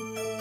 Música